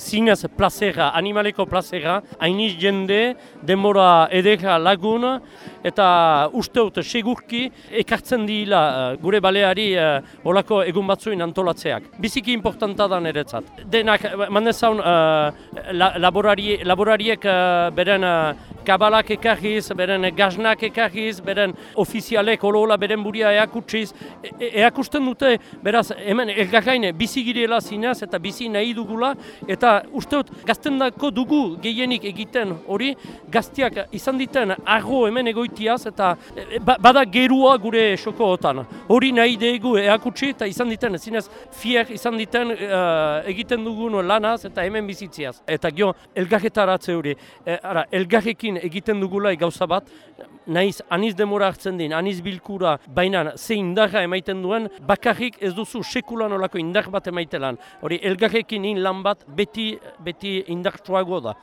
Zinez plazera, animaleko plazera, hainiz jende, denbora edeka lagun, eta uste dut segurki ekartzen dila eh, gure baleari uh, olako egun batzuin antolatzeak. Biziki importanta da niretzat. Denak, mandezaun, uh, la, laborari, laborariek uh, beren uh, kabalak ekarriz, beren gaznak ekarriz, beren ofizialek olola beren buria eakutsiz. E, e eakusten dute, beraz, hemen elgarraine bizi girela zinez eta bizi nahi dugula, eta usteot gaztendako dugu gehienik egiten hori, gaztiak izan diten arro hemen egoitiaz, eta e, ba, bada gerua gure soko otan. Hori nahi dugu eakutsi eta izan diten, zinez fier izan diten uh, egiten dugun lanaz eta hemen bizitziaz. Eta gio, elgarretaratze hori, e, ara, elgarrekin egiten dugula gauza bat, naiz aniz demora hartzen din, aniz bilkura, baina ze indarra emaiten duen, bakarrik ez duzu sekulan olako indar bat emaitelan. Hori, elgarrekin in lan bat beti, beti indartsuago da.